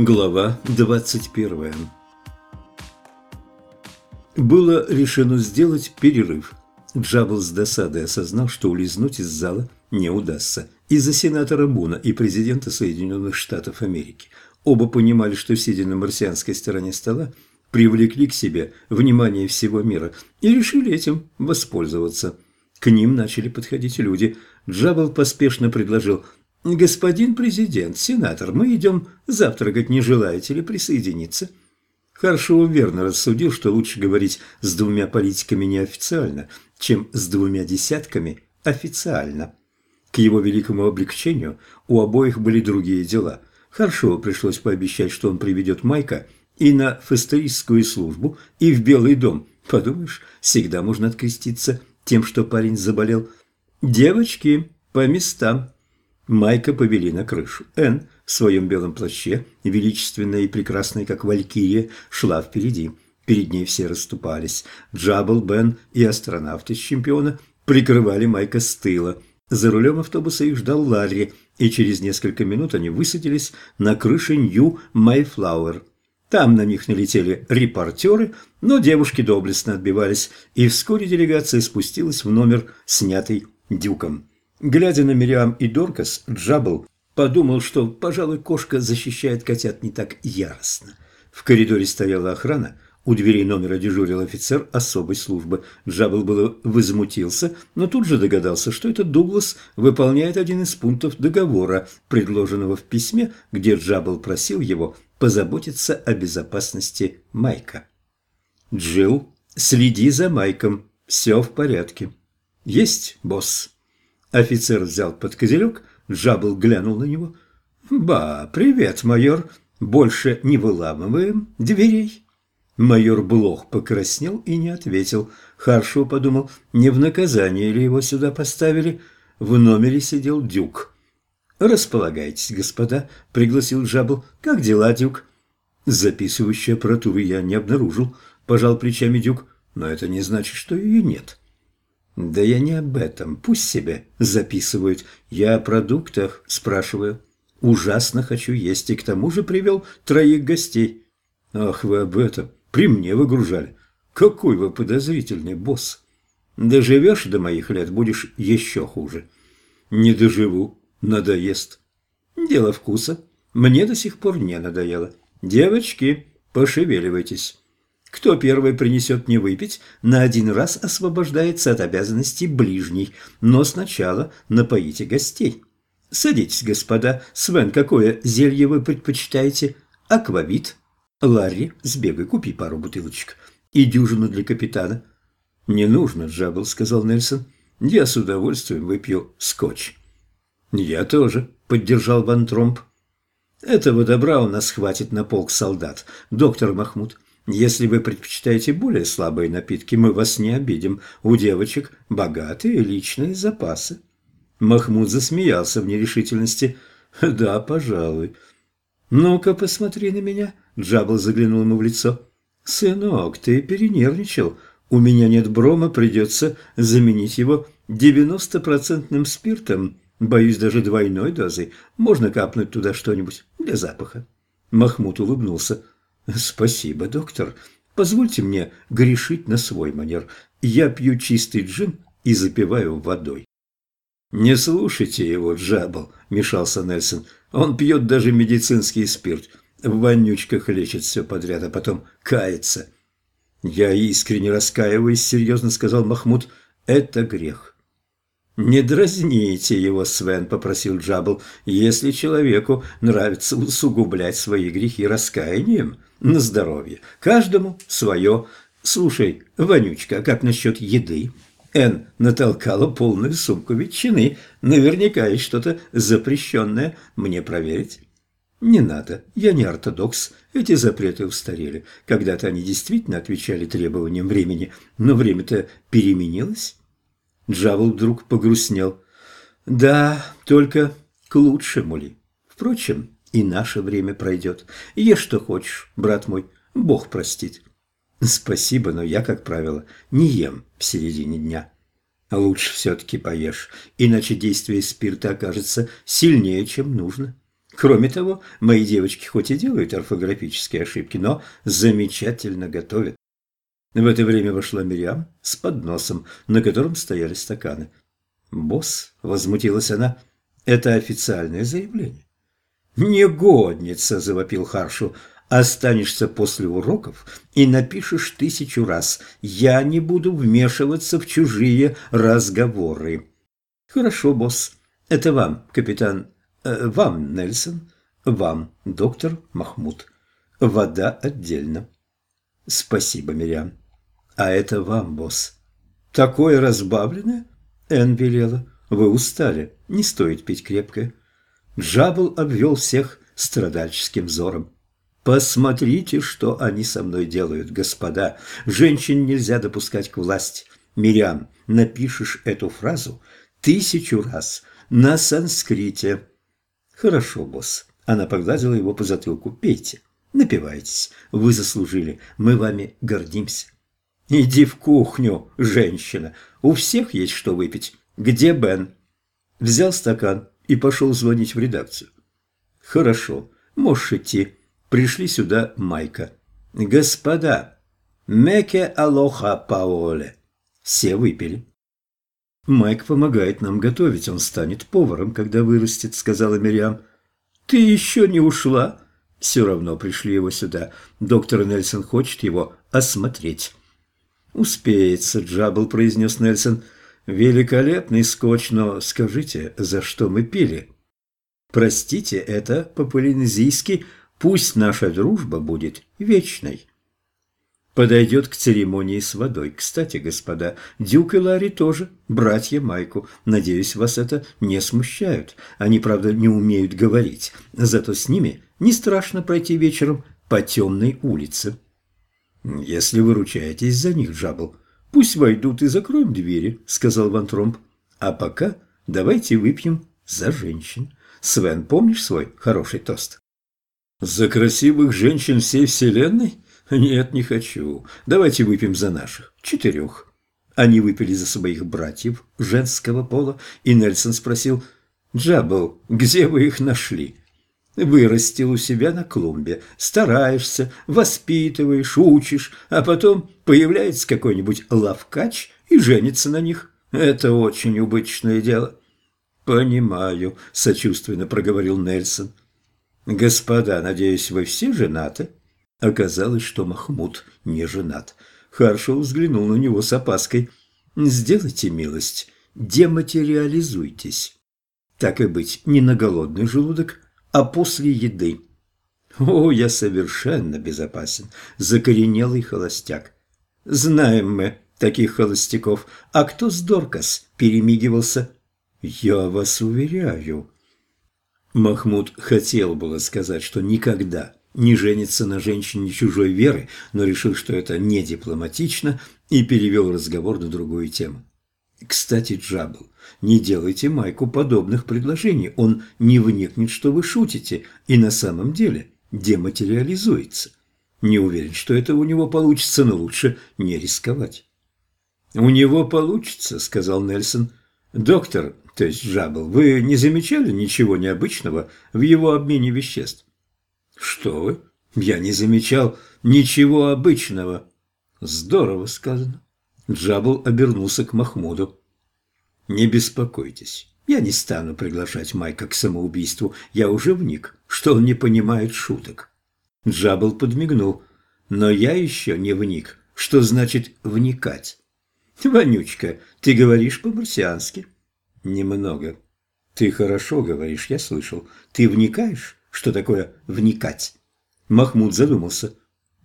Глава 21 Было решено сделать перерыв. Джабл с досадой осознал, что улизнуть из зала не удастся из-за сенатора Буна и президента Соединенных Штатов Америки. Оба понимали, что, сидя на марсианской стороне стола, привлекли к себе внимание всего мира и решили этим воспользоваться. К ним начали подходить люди. Джабл поспешно предложил «Господин президент, сенатор, мы идем завтракать, не желаете ли присоединиться?» Харшоу верно рассудил, что лучше говорить с двумя политиками неофициально, чем с двумя десятками официально. К его великому облегчению у обоих были другие дела. Харшоу пришлось пообещать, что он приведет Майка и на фестеристскую службу, и в Белый дом. Подумаешь, всегда можно откреститься тем, что парень заболел. «Девочки, по местам!» Майка повели на крышу. Энн в своем белом плаще, величественная и прекрасная, как валькирия, шла впереди. Перед ней все расступались. Джабл, Бен и астронавты с чемпиона прикрывали Майка с тыла. За рулем автобуса их ждал Ларри, и через несколько минут они высадились на крыше Нью Майфлауэр. Там на них налетели репортеры, но девушки доблестно отбивались, и вскоре делегация спустилась в номер, снятый Дюком. Глядя на Мириам и Доркас, Джабл подумал, что, пожалуй, кошка защищает котят не так яростно. В коридоре стояла охрана, у дверей номера дежурил офицер особой службы. Джабл было возмутился, но тут же догадался, что этот Дуглас выполняет один из пунктов договора, предложенного в письме, где Джабл просил его позаботиться о безопасности Майка. «Джилл, следи за Майком, все в порядке». «Есть, босс». Офицер взял под козырек, Джабл глянул на него. «Ба, привет, майор. Больше не выламываем дверей?» Майор Блох покраснел и не ответил. Харшоу подумал, не в наказание ли его сюда поставили. В номере сидел Дюк. «Располагайтесь, господа», — пригласил Джабл. «Как дела, Дюк?» Записывающую аппаратуру я не обнаружил, — пожал плечами Дюк. «Но это не значит, что ее нет». «Да я не об этом. Пусть себе записывают. Я о продуктах спрашиваю. Ужасно хочу есть, и к тому же привел троих гостей». «Ах, вы об этом. При мне выгружали. Какой вы подозрительный босс. Доживешь до моих лет, будешь еще хуже». «Не доживу. Надоест». «Дело вкуса. Мне до сих пор не надоело. Девочки, пошевеливайтесь». Кто первый принесет не выпить, на один раз освобождается от обязанностей ближний, но сначала напоите гостей. Садитесь, господа. Свен, какое зелье вы предпочитаете? Аквавит. Ларри, сбегай, купи пару бутылочек. И дюжину для капитана. Не нужно, Джабл, сказал Нельсон. Я с удовольствием выпью скотч. Я тоже, поддержал Ван Тромп. Этого добра у нас хватит на полк солдат, доктор Махмуд. Если вы предпочитаете более слабые напитки, мы вас не обидим. У девочек богатые личные запасы. Махмуд засмеялся в нерешительности. Да, пожалуй. Ну-ка, посмотри на меня. Джабл заглянул ему в лицо. Сынок, ты перенервничал. У меня нет брома, придется заменить его девяностопроцентным спиртом. Боюсь, даже двойной дозой. Можно капнуть туда что-нибудь для запаха. Махмуд улыбнулся. «Спасибо, доктор. Позвольте мне грешить на свой манер. Я пью чистый джин и запиваю водой». «Не слушайте его, Джабл», – мешался Нельсон. «Он пьет даже медицинский спирт. В вонючках лечит все подряд, а потом кается». «Я искренне раскаиваюсь», – серьезно сказал Махмуд. «Это грех». «Не дразните его, Свен», – попросил Джабл. «Если человеку нравится усугублять свои грехи раскаянием, на здоровье. Каждому свое. Слушай, Вонючка, а как насчет еды? Эн натолкала полную сумку ветчины. Наверняка есть что-то запрещенное. Мне проверить? Не надо. Я не ортодокс. Эти запреты устарели. Когда-то они действительно отвечали требованиям времени. Но время-то переменилось. Джавел вдруг погрустнел. Да, только к лучшему ли. Впрочем, и наше время пройдет. Ешь, что хочешь, брат мой, Бог простит. Спасибо, но я, как правило, не ем в середине дня. Лучше все-таки поешь, иначе действие спирта окажется сильнее, чем нужно. Кроме того, мои девочки хоть и делают орфографические ошибки, но замечательно готовят. В это время вошла Мириам с подносом, на котором стояли стаканы. «Босс», — возмутилась она, — «это официальное заявление». «Негодница!» – завопил Харшу. «Останешься после уроков и напишешь тысячу раз. Я не буду вмешиваться в чужие разговоры». «Хорошо, босс. Это вам, капитан. Э, вам, Нельсон. Вам, доктор Махмуд. Вода отдельно». «Спасибо, Мириам. А это вам, босс». «Такое разбавленное?» Энн велела. «Вы устали. Не стоит пить крепкое». Джабл обвел всех страдальческим взором. «Посмотрите, что они со мной делают, господа. Женщин нельзя допускать к власти. Мириам, напишешь эту фразу тысячу раз на санскрите». «Хорошо, босс». Она погладила его по затылку. «Пейте, напивайтесь. Вы заслужили. Мы вами гордимся». «Иди в кухню, женщина. У всех есть что выпить. Где Бен?» Взял стакан, и пошел звонить в редакцию. «Хорошо, можешь идти. Пришли сюда Майка». «Господа, меке алоха паоле». Все выпили. «Майк помогает нам готовить, он станет поваром, когда вырастет», — сказала Мириам. «Ты еще не ушла?» «Все равно пришли его сюда. Доктор Нельсон хочет его осмотреть». «Успеется», — Джабл произнес Нельсон. Великолепный скотч, но скажите, за что мы пили? Простите, это по-полинезийски «пусть наша дружба будет вечной». Подойдет к церемонии с водой. Кстати, господа, Дюк и Ларри тоже, братья Майку. Надеюсь, вас это не смущают. Они, правда, не умеют говорить. Зато с ними не страшно пройти вечером по темной улице. Если вы ручаетесь за них, Джабл, «Пусть войдут и закроем двери», — сказал Ван Тромп. «А пока давайте выпьем за женщин. Свен, помнишь свой хороший тост?» «За красивых женщин всей вселенной? Нет, не хочу. Давайте выпьем за наших. Четырех». Они выпили за своих братьев женского пола, и Нельсон спросил, «Джабл, где вы их нашли?» Вырастил у себя на клумбе, стараешься, воспитываешь, учишь, а потом появляется какой-нибудь лавкач и женится на них. Это очень убыточное дело. «Понимаю», – сочувственно проговорил Нельсон. «Господа, надеюсь, вы все женаты?» Оказалось, что Махмуд не женат. Харшоу взглянул на него с опаской. «Сделайте милость, дематериализуйтесь. Так и быть, не на голодный желудок, а после еды. О, я совершенно безопасен, закоренелый холостяк. Знаем мы таких холостяков. А кто с Доркас перемигивался? Я вас уверяю. Махмуд хотел было сказать, что никогда не женится на женщине чужой веры, но решил, что это не дипломатично, и перевел разговор на другую тему. Кстати, Джабл, не делайте Майку подобных предложений. Он не вникнет, что вы шутите, и на самом деле дематериализуется. Не уверен, что это у него получится, но лучше не рисковать. «У него получится», — сказал Нельсон. «Доктор, то есть Джабл, вы не замечали ничего необычного в его обмене веществ?» «Что вы? Я не замечал ничего обычного». «Здорово сказано». Джабл обернулся к Махмуду. «Не беспокойтесь, я не стану приглашать Майка к самоубийству. Я уже вник, что он не понимает шуток». Джабл подмигнул. «Но я еще не вник. Что значит «вникать»?» «Вонючка, ты говоришь по-марсиански?» «Немного». «Ты хорошо говоришь, я слышал. Ты вникаешь? Что такое «вникать»?» Махмуд задумался.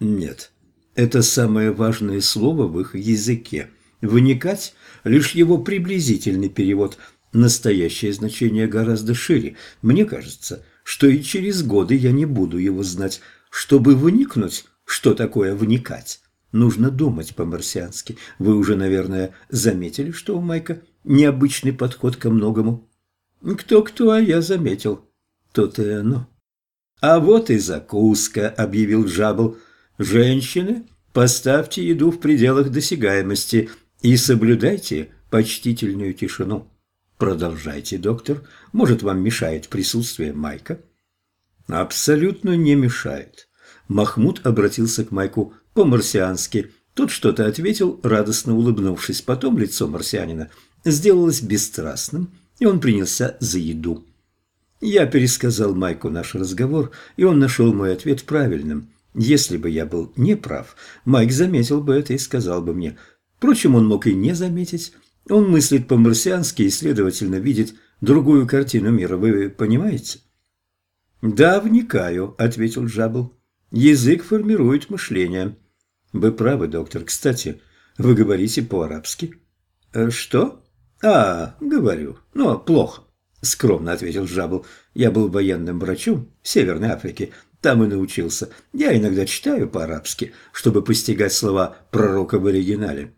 «Нет, это самое важное слово в их языке. Вникать – лишь его приблизительный перевод. Настоящее значение гораздо шире. Мне кажется, что и через годы я не буду его знать. Чтобы вникнуть, что такое вникать, нужно думать по-марсиански. Вы уже, наверное, заметили, что у Майка необычный подход ко многому. Кто-кто, а я заметил. То-то и оно. А вот и закуска, объявил Джабл. Женщины, поставьте еду в пределах досягаемости и соблюдайте почтительную тишину. Продолжайте, доктор. Может, вам мешает присутствие Майка? Абсолютно не мешает. Махмуд обратился к Майку по-марсиански. Тот что-то ответил, радостно улыбнувшись. Потом лицо марсианина сделалось бесстрастным, и он принялся за еду. Я пересказал Майку наш разговор, и он нашел мой ответ правильным. Если бы я был неправ, Майк заметил бы это и сказал бы мне. Впрочем, он мог и не заметить. Он мыслит по-марсиански и, следовательно, видит другую картину мира. Вы понимаете? «Да, вникаю», — ответил Джабл. «Язык формирует мышление». «Вы правы, доктор. Кстати, вы говорите по-арабски?» «Э, «Что?» «А, говорю. Но плохо», — скромно ответил Джабл. «Я был военным врачом в Северной Африке. Там и научился. Я иногда читаю по-арабски, чтобы постигать слова пророка в оригинале».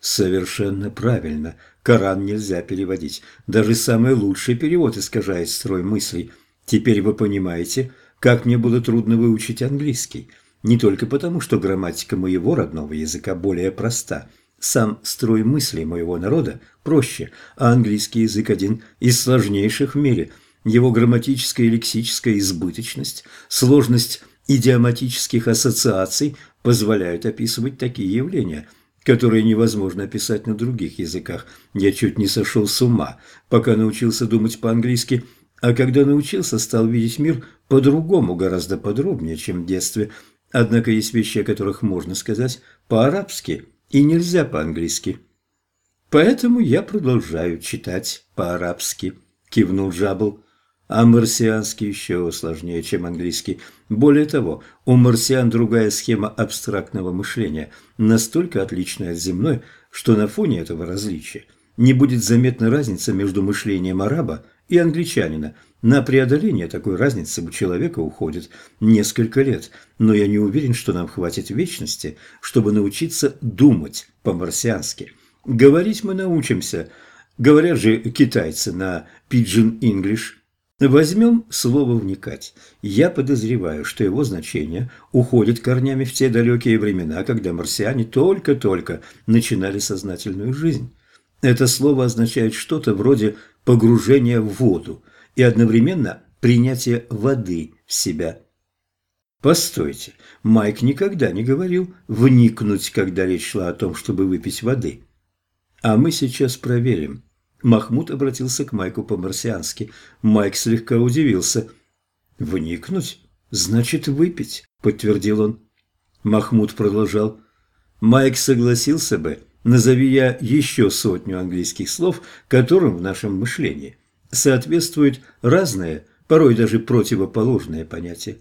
«Совершенно правильно. Коран нельзя переводить. Даже самый лучший перевод искажает строй мыслей. Теперь вы понимаете, как мне было трудно выучить английский. Не только потому, что грамматика моего родного языка более проста. Сам строй мыслей моего народа проще, а английский язык один из сложнейших в мире. Его грамматическая и лексическая избыточность, сложность идиоматических ассоциаций позволяют описывать такие явления – которые невозможно описать на других языках. Я чуть не сошел с ума, пока научился думать по-английски – а когда научился, стал видеть мир по-другому, гораздо подробнее, чем в детстве. Однако есть вещи, о которых можно сказать по-арабски и нельзя по-английски. Поэтому я продолжаю читать по-арабски, кивнул Джабл. А марсианский еще сложнее, чем английский. Более того, у марсиан другая схема абстрактного мышления, настолько отличная от земной, что на фоне этого различия не будет заметна разница между мышлением араба и англичанина. На преодоление такой разницы у человека уходит несколько лет, но я не уверен, что нам хватит вечности, чтобы научиться думать по-марсиански. Говорить мы научимся. Говорят же китайцы на Pidgin English. Возьмем слово «вникать». Я подозреваю, что его значение уходит корнями в те далекие времена, когда марсиане только-только начинали сознательную жизнь. Это слово означает что-то вроде погружения в воду и одновременно принятие воды в себя. Постойте, Майк никогда не говорил «вникнуть», когда речь шла о том, чтобы выпить воды. А мы сейчас проверим. Махмуд обратился к Майку по-марсиански. Майк слегка удивился. «Вникнуть? Значит, выпить», — подтвердил он. Махмуд продолжал. Майк согласился бы, Назови я еще сотню английских слов, которым в нашем мышлении соответствуют разные, порой даже противоположные понятия.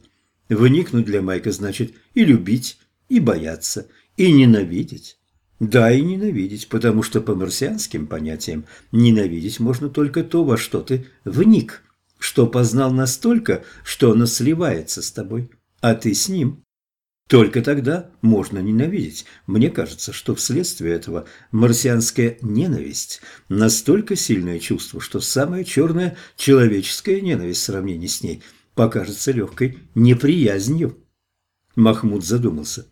Вникнуть для Майка значит и любить, и бояться, и ненавидеть. Да, и ненавидеть, потому что по марсианским понятиям ненавидеть можно только то, во что ты вник, что познал настолько, что оно сливается с тобой, а ты с ним. Только тогда можно ненавидеть. Мне кажется, что вследствие этого марсианская ненависть – настолько сильное чувство, что самая черная человеческая ненависть в сравнении с ней покажется легкой неприязнью. Махмуд задумался.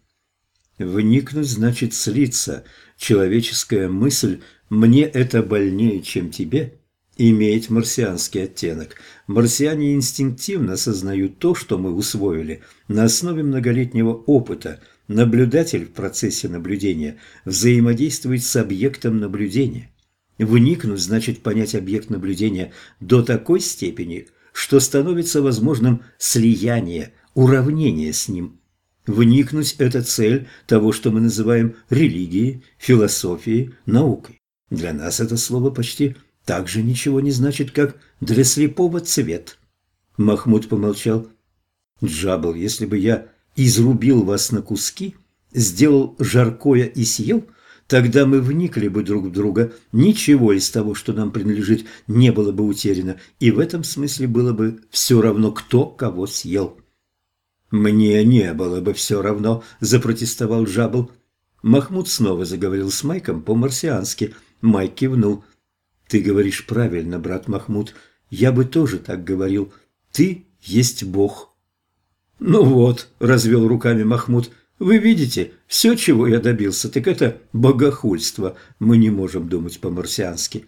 «Вникнуть значит слиться. Человеческая мысль «мне это больнее, чем тебе» имеет марсианский оттенок. Марсиане инстинктивно осознают то, что мы усвоили на основе многолетнего опыта. Наблюдатель в процессе наблюдения взаимодействует с объектом наблюдения. Вникнуть значит понять объект наблюдения до такой степени, что становится возможным слияние, уравнение с ним. Вникнуть – это цель того, что мы называем религией, философией, наукой. Для нас это слово почти также ничего не значит, как для слепого цвет. Махмуд помолчал. Джабл, если бы я изрубил вас на куски, сделал жаркое и съел, тогда мы вникли бы друг в друга, ничего из того, что нам принадлежит, не было бы утеряно, и в этом смысле было бы все равно, кто кого съел. «Мне не было бы все равно», – запротестовал Джабл. Махмуд снова заговорил с Майком по-марсиански. Майк кивнул – ты говоришь правильно, брат Махмуд. Я бы тоже так говорил. Ты есть Бог. Ну вот, развел руками Махмуд. Вы видите, все, чего я добился, так это богохульство. Мы не можем думать по-марсиански.